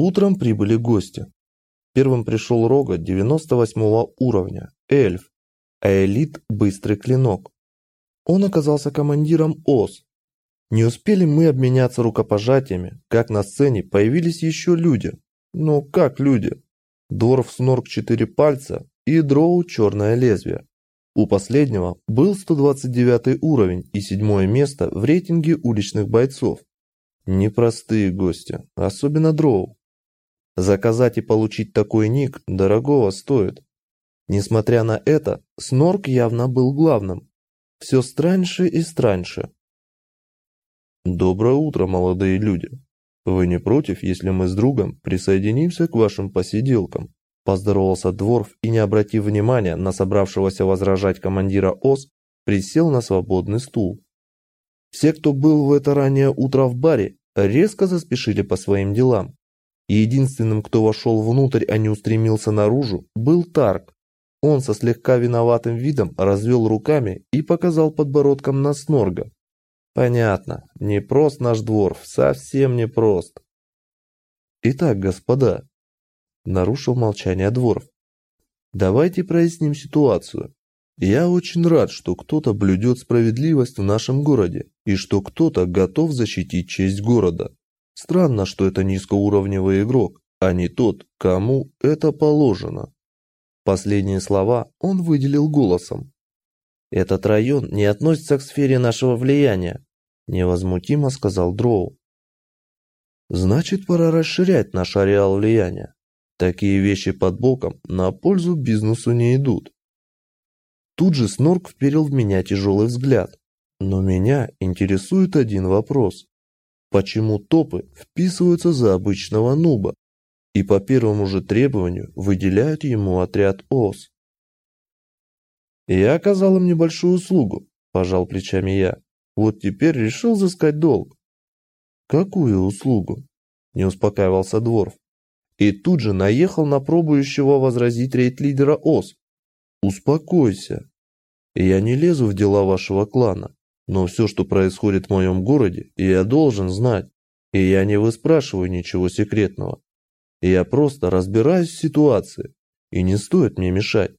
Утром прибыли гости. Первым пришел Рога 98 уровня, эльф, а элит – быстрый клинок. Он оказался командиром ОС. Не успели мы обменяться рукопожатиями, как на сцене появились еще люди. Ну, как люди? Дворф снорк четыре пальца и дроу черное лезвие. У последнего был 129 уровень и седьмое место в рейтинге уличных бойцов. Непростые гости, особенно дроу. Заказать и получить такой ник дорогого стоит. Несмотря на это, Снорк явно был главным. Все страньше и страньше. Доброе утро, молодые люди. Вы не против, если мы с другом присоединимся к вашим посиделкам? Поздоровался Дворф и, не обратив внимания на собравшегося возражать командира ОС, присел на свободный стул. Все, кто был в это раннее утро в баре, резко заспешили по своим делам. Единственным, кто вошел внутрь, а не устремился наружу, был Тарк. Он со слегка виноватым видом развел руками и показал подбородком на Снорга. Понятно, не прост наш дворф, совсем не прост. Итак, господа, нарушил молчание дворф. Давайте проясним ситуацию. Я очень рад, что кто-то блюдет справедливость в нашем городе и что кто-то готов защитить честь города. Странно, что это низкоуровневый игрок, а не тот, кому это положено. Последние слова он выделил голосом. Этот район не относится к сфере нашего влияния, невозмутимо сказал Дроу. Значит, пора расширять наш ареал влияния. Такие вещи под боком на пользу бизнесу не идут. Тут же Снорк вперил в меня тяжелый взгляд. Но меня интересует один вопрос почему топы вписываются за обычного нуба и по первому же требованию выделяют ему отряд ОС. Я оказал им небольшую услугу, пожал плечами я. Вот теперь решил взыскать долг. Какую услугу? Не успокаивался Дворф. И тут же наехал на пробующего возразить рейд-лидера ОС. Успокойся. Я не лезу в дела вашего клана. Но все, что происходит в моем городе, я должен знать. И я не выспрашиваю ничего секретного. Я просто разбираюсь в ситуации. И не стоит мне мешать.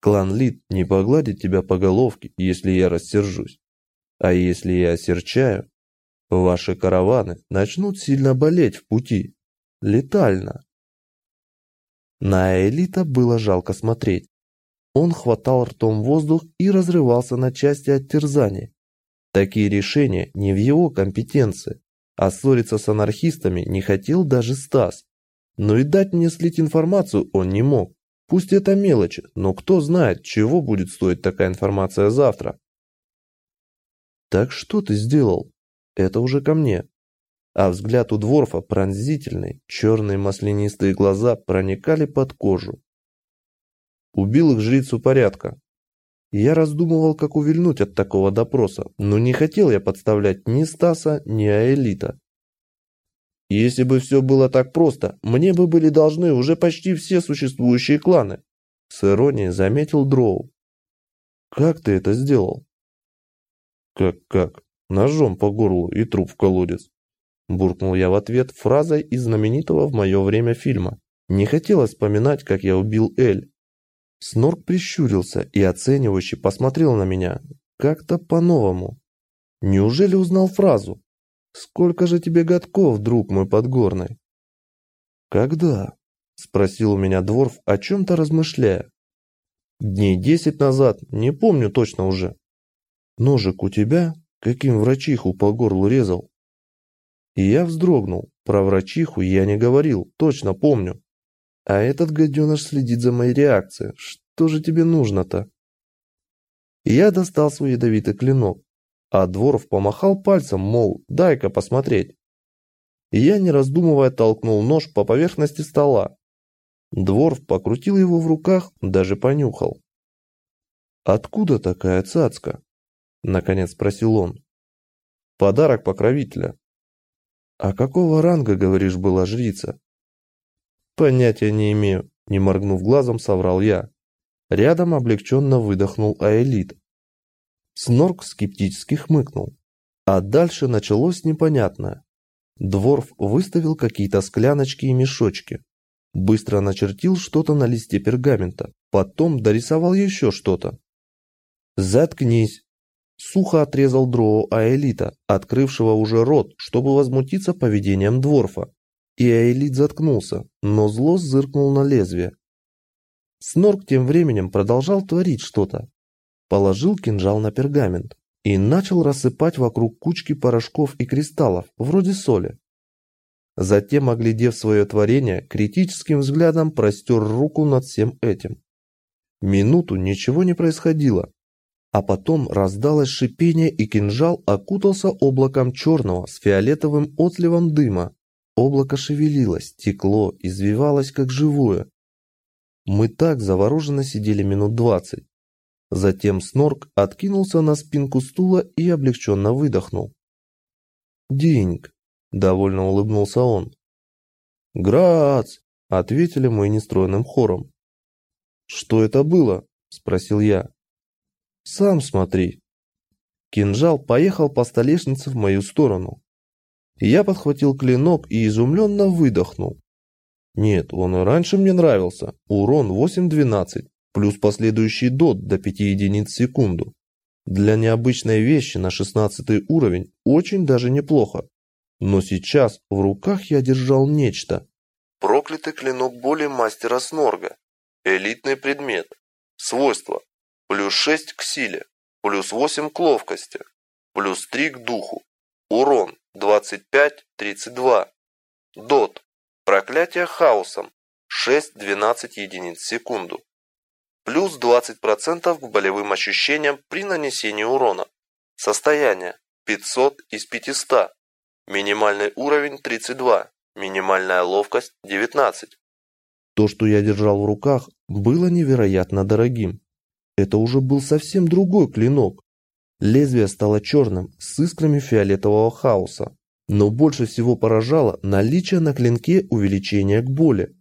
Клан Лид не погладит тебя по головке, если я рассержусь. А если я осерчаю, ваши караваны начнут сильно болеть в пути. Летально. На Элита было жалко смотреть. Он хватал ртом воздух и разрывался на части от терзания. Такие решения не в его компетенции, а ссориться с анархистами не хотел даже Стас. Но и дать мне слить информацию он не мог. Пусть это мелочи, но кто знает, чего будет стоить такая информация завтра. Так что ты сделал? Это уже ко мне. А взгляд у Дворфа пронзительный, черные маслянистые глаза проникали под кожу. Убил их жрицу порядка, я раздумывал, как увильнуть от такого допроса, но не хотел я подставлять ни Стаса, ни Аэлита. Если бы все было так просто, мне бы были должны уже почти все существующие кланы. С иронией заметил Дроу. Как ты это сделал? Как-как? Ножом по горлу и труп в колодец. Буркнул я в ответ фразой из знаменитого в мое время фильма. Не хотелось вспоминать, как я убил Эль. Снорк прищурился и оценивающе посмотрел на меня, как-то по-новому. Неужели узнал фразу? «Сколько же тебе годков, друг мой подгорный?» «Когда?» – спросил у меня Дворф, о чем-то размышляя. «Дней десять назад, не помню точно уже». «Ножик у тебя? Каким врачиху по горлу резал?» И я вздрогнул. Про врачиху я не говорил, точно помню. А этот гаденыш следит за моей реакцией. Что же тебе нужно-то? Я достал свой ядовитый клинок, а Дворов помахал пальцем, мол, дай-ка посмотреть. Я, не раздумывая, толкнул нож по поверхности стола. Дворф покрутил его в руках, даже понюхал. «Откуда такая цацка?» – наконец спросил он. «Подарок покровителя». «А какого ранга, говоришь, была жрица?» Понятия не имею, не моргнув глазом, соврал я. Рядом облегченно выдохнул Аэлит. Снорк скептически хмыкнул. А дальше началось непонятное. Дворф выставил какие-то скляночки и мешочки. Быстро начертил что-то на листе пергамента, потом дорисовал еще что-то. «Заткнись!» Сухо отрезал дроу Аэлита, открывшего уже рот, чтобы возмутиться поведением Дворфа. И Аэлит заткнулся, но зло зыркнул на лезвие. Снорк тем временем продолжал творить что-то. Положил кинжал на пергамент и начал рассыпать вокруг кучки порошков и кристаллов, вроде соли. Затем, оглядев свое творение, критическим взглядом простер руку над всем этим. Минуту ничего не происходило, а потом раздалось шипение и кинжал окутался облаком черного с фиолетовым отливом дыма. Облако шевелилось, текло, извивалось как живое. Мы так завороженно сидели минут двадцать. Затем Снорк откинулся на спинку стула и облегченно выдохнул. «Динг!» – довольно улыбнулся он. «Грац!» – ответили мы нестройным хором. «Что это было?» – спросил я. «Сам смотри». Кинжал поехал по столешнице в мою сторону. Я подхватил клинок и изумленно выдохнул. Нет, он и раньше мне нравился. Урон 8-12 плюс последующий дот до 5 единиц в секунду. Для необычной вещи на 16 уровень очень даже неплохо. Но сейчас в руках я держал нечто. Проклятый клинок боли мастера Снорга. Элитный предмет. Свойства. Плюс 6 к силе. Плюс 8 к ловкости. Плюс 3 к духу. Урон 25-32. Дот. Проклятие хаосом. 6-12 единиц в секунду плюс 20% к болевым ощущениям при нанесении урона. Состояние 500 из 500. Минимальный уровень 32. Минимальная ловкость 19. То, что я держал в руках, было невероятно дорогим. Это уже был совсем другой клинок. Лезвие стало черным, с искрами фиолетового хаоса. Но больше всего поражало наличие на клинке увеличения к боли.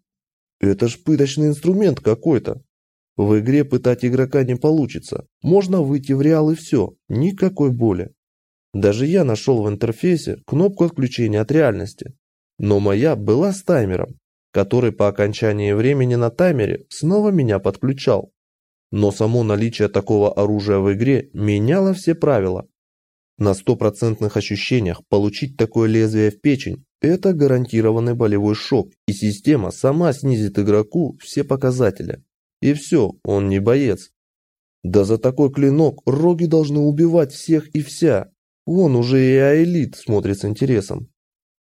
Это ж пыточный инструмент какой-то. В игре пытать игрока не получится. Можно выйти в реал и все, никакой боли. Даже я нашел в интерфейсе кнопку отключения от реальности. Но моя была с таймером, который по окончании времени на таймере снова меня подключал. Но само наличие такого оружия в игре меняло все правила. На стопроцентных ощущениях получить такое лезвие в печень – это гарантированный болевой шок, и система сама снизит игроку все показатели. И все, он не боец. Да за такой клинок роги должны убивать всех и вся. Вон уже и Аэлит смотрит с интересом.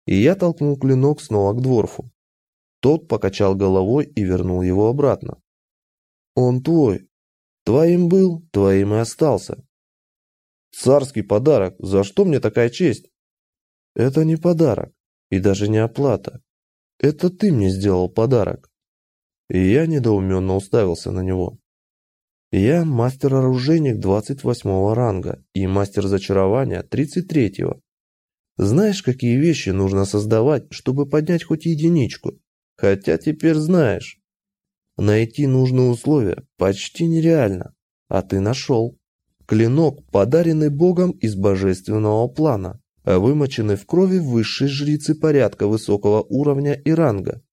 И я толкнул клинок снова к дворфу. Тот покачал головой и вернул его обратно. Он твой. Твоим был, твоим и остался. Царский подарок, за что мне такая честь? Это не подарок и даже не оплата. Это ты мне сделал подарок. И я недоуменно уставился на него. Я мастер-оружейник 28 ранга и мастер зачарования 33-го. Знаешь, какие вещи нужно создавать, чтобы поднять хоть единичку? Хотя теперь знаешь. Найти нужные условия почти нереально, а ты нашел. Клинок, подаренный богом из божественного плана, вымоченный в крови высшей жрицы порядка высокого уровня и ранга.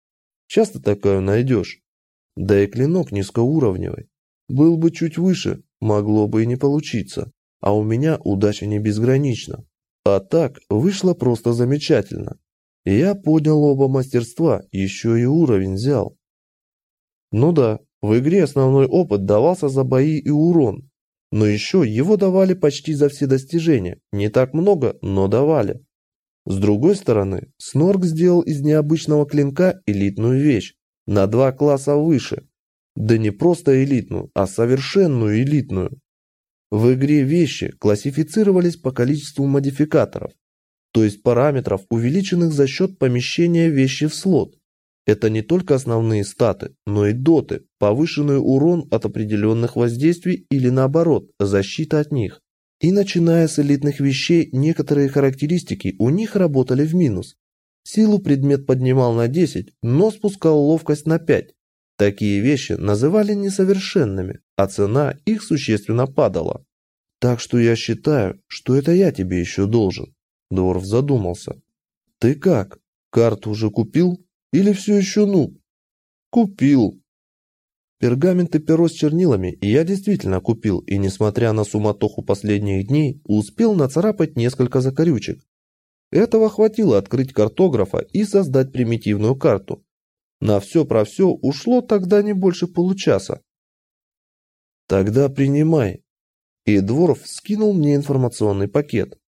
Часто такое найдешь. Да и клинок низкоуровневый. Был бы чуть выше, могло бы и не получиться. А у меня удача не безгранична. А так, вышло просто замечательно. Я поднял оба мастерства, еще и уровень взял. Ну да, в игре основной опыт давался за бои и урон. Но еще его давали почти за все достижения. Не так много, но давали. С другой стороны, Снорк сделал из необычного клинка элитную вещь, на два класса выше. Да не просто элитную, а совершенную элитную. В игре вещи классифицировались по количеству модификаторов, то есть параметров, увеличенных за счет помещения вещи в слот. Это не только основные статы, но и доты, повышенный урон от определенных воздействий или наоборот, защита от них. И начиная с элитных вещей, некоторые характеристики у них работали в минус, Силу предмет поднимал на 10, но спускал ловкость на 5. Такие вещи называли несовершенными, а цена их существенно падала. Так что я считаю, что это я тебе еще должен. Дворф задумался. ты как? Карту уже купил? Или все еще ну? Купил. Пергамент и перо с чернилами я действительно купил, и несмотря на суматоху последних дней, успел нацарапать несколько закорючек. Этого хватило открыть картографа и создать примитивную карту. На все про все ушло тогда не больше получаса. Тогда принимай. И Дворф скинул мне информационный пакет.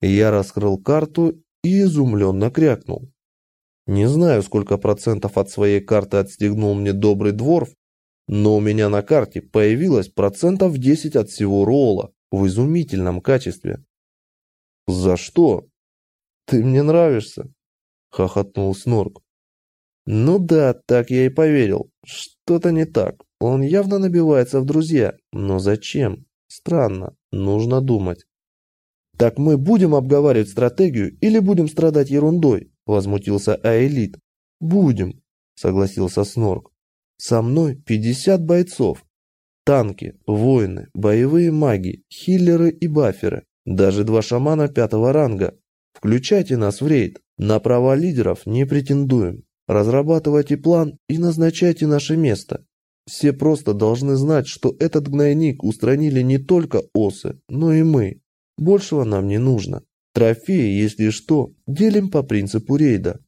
Я раскрыл карту и изумленно крякнул. Не знаю, сколько процентов от своей карты отстегнул мне добрый Дворф, но у меня на карте появилось процентов 10 от всего ролла в изумительном качестве. «За что?» «Ты мне нравишься», — хохотнул Снорк. «Ну да, так я и поверил. Что-то не так. Он явно набивается в друзья. Но зачем? Странно. Нужно думать». «Так мы будем обговаривать стратегию или будем страдать ерундой?» – возмутился Аэлит. «Будем», – согласился Снорк. «Со мной 50 бойцов. Танки, воины, боевые маги, хиллеры и баферы. Даже два шамана пятого ранга. Включайте нас в рейд. На права лидеров не претендуем. Разрабатывайте план и назначайте наше место. Все просто должны знать, что этот гнойник устранили не только осы, но и мы. Большего нам не нужно. Трофеи, если что, делим по принципу рейда.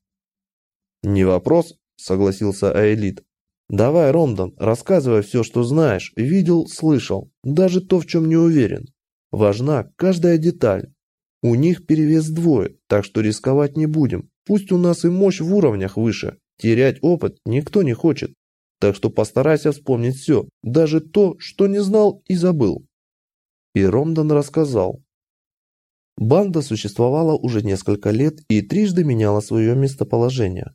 Не вопрос, согласился Аэлит. Давай, Ромдан, рассказывай все, что знаешь, видел, слышал, даже то, в чем не уверен. Важна каждая деталь. У них перевес двое, так что рисковать не будем. Пусть у нас и мощь в уровнях выше. Терять опыт никто не хочет. Так что постарайся вспомнить все, даже то, что не знал и забыл. И Ромдан рассказал, Банда существовала уже несколько лет и трижды меняла свое местоположение.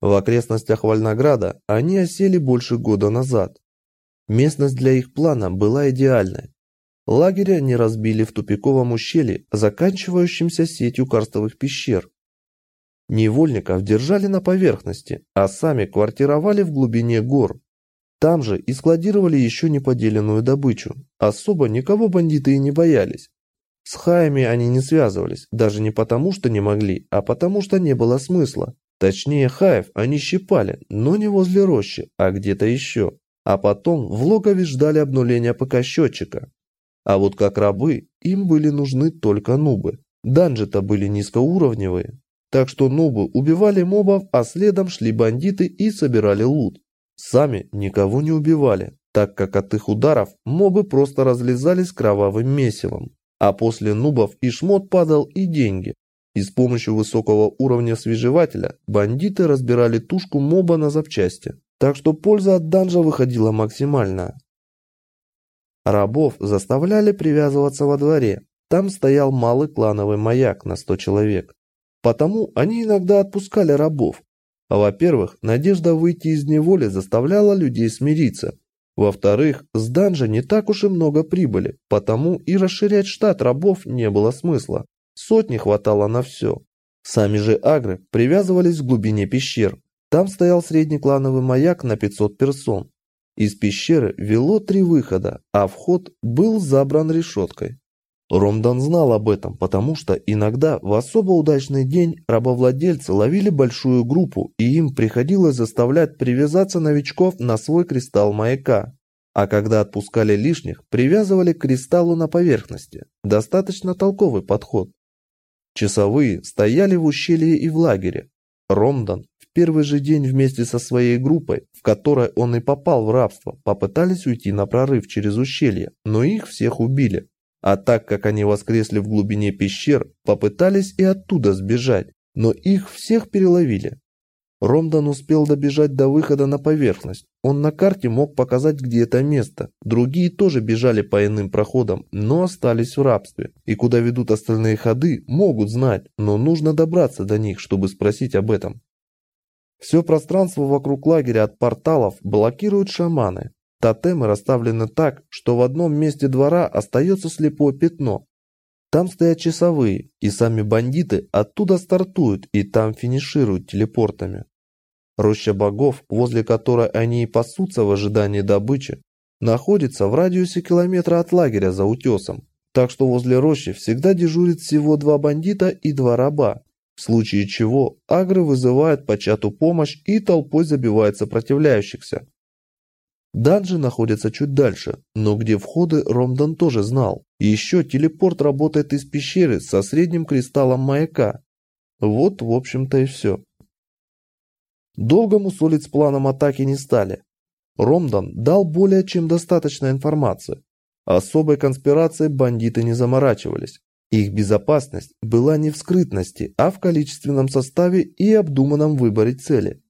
В окрестностях Вольнограда они осели больше года назад. Местность для их плана была идеальной. Лагеря они разбили в тупиковом ущелье, заканчивающемся сетью карстовых пещер. Невольников держали на поверхности, а сами квартировали в глубине гор. Там же и складировали еще неподеленную добычу. Особо никого бандиты и не боялись. С хаями они не связывались, даже не потому, что не могли, а потому, что не было смысла. Точнее, хаев они щипали, но не возле рощи, а где-то еще. А потом в логове ждали обнуления ПК-счетчика. А вот как рабы, им были нужны только нубы. Данжи-то были низкоуровневые. Так что нубы убивали мобов, а следом шли бандиты и собирали лут. Сами никого не убивали, так как от их ударов мобы просто разлезались кровавым месивом. А после нубов и шмот падал, и деньги. И с помощью высокого уровня свежевателя бандиты разбирали тушку моба на запчасти. Так что польза от данжа выходила максимальная. Рабов заставляли привязываться во дворе. Там стоял малый клановый маяк на 100 человек. Потому они иногда отпускали рабов. Во-первых, надежда выйти из неволи заставляла людей смириться. Во-вторых, с данжа не так уж и много прибыли, потому и расширять штат рабов не было смысла. Сотни хватало на все. Сами же агры привязывались в глубине пещер. Там стоял средний клановый маяк на 500 персон. Из пещеры вело три выхода, а вход был забран решеткой. Ромдан знал об этом, потому что иногда в особо удачный день рабовладельцы ловили большую группу, и им приходилось заставлять привязаться новичков на свой кристалл маяка. А когда отпускали лишних, привязывали к кристаллу на поверхности. Достаточно толковый подход. Часовые стояли в ущелье и в лагере. Ромдан в первый же день вместе со своей группой, в которой он и попал в рабство, попытались уйти на прорыв через ущелье, но их всех убили. А так как они воскресли в глубине пещер, попытались и оттуда сбежать, но их всех переловили. Ромдан успел добежать до выхода на поверхность. Он на карте мог показать, где это место. Другие тоже бежали по иным проходам, но остались в рабстве. И куда ведут остальные ходы, могут знать, но нужно добраться до них, чтобы спросить об этом. Все пространство вокруг лагеря от порталов блокируют шаманы. Тотемы расставлены так, что в одном месте двора остается слепое пятно. Там стоят часовые, и сами бандиты оттуда стартуют и там финишируют телепортами. Роща богов, возле которой они и пасутся в ожидании добычи, находится в радиусе километра от лагеря за утесом, так что возле рощи всегда дежурит всего два бандита и два раба. в случае чего агры вызывают по чату помощь и толпой забивают сопротивляющихся. Данжи находятся чуть дальше, но где входы Ромдан тоже знал. еще телепорт работает из пещеры со средним кристаллом маяка. Вот, в общем-то, и все. Долго мусолить с планом атаки не стали. Ромдан дал более чем достаточно информации. Особой конспирацией бандиты не заморачивались. Их безопасность была не в скрытности, а в количественном составе и обдуманном выборе цели.